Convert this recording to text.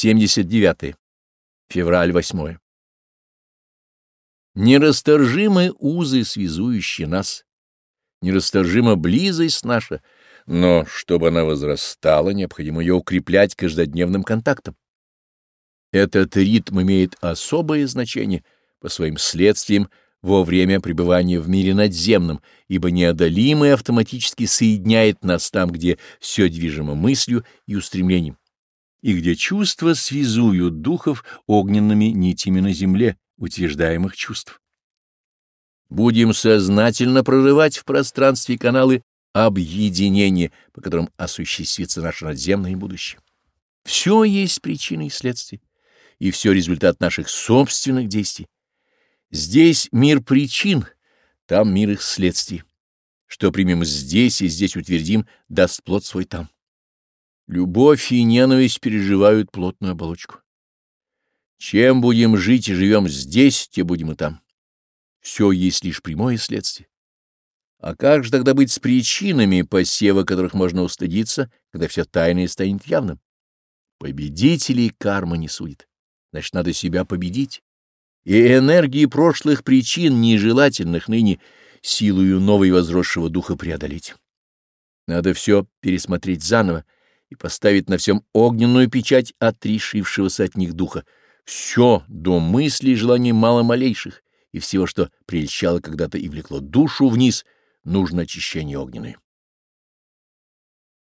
79. Февраль 8. Нерасторжимы узы, связующие нас, нерасторжима близость наша, но, чтобы она возрастала, необходимо ее укреплять каждодневным контактом. Этот ритм имеет особое значение по своим следствиям во время пребывания в мире надземном, ибо неодолимый автоматически соединяет нас там, где все движимо мыслью и устремлением и где чувства связуют духов огненными нитями на земле утверждаемых чувств. Будем сознательно прорывать в пространстве каналы объединения, по которым осуществится наше надземное будущее. Все есть причины и следствия, и все результат наших собственных действий. Здесь мир причин, там мир их следствий. Что примем здесь и здесь утвердим, даст плод свой там. Любовь и ненависть переживают плотную оболочку. Чем будем жить и живем здесь, те будем и там. Все есть лишь прямое следствие. А как же тогда быть с причинами посева, которых можно устыдиться, когда все тайное станет явным? Победителей карма не судит. Значит, надо себя победить. И энергии прошлых причин, нежелательных ныне, силою новой возросшего духа преодолеть. Надо все пересмотреть заново, и поставит на всем огненную печать отрешившегося от них духа, все до мыслей и желаний мало малейших, и всего, что прельщало когда-то и влекло душу вниз, нужно очищение огненное.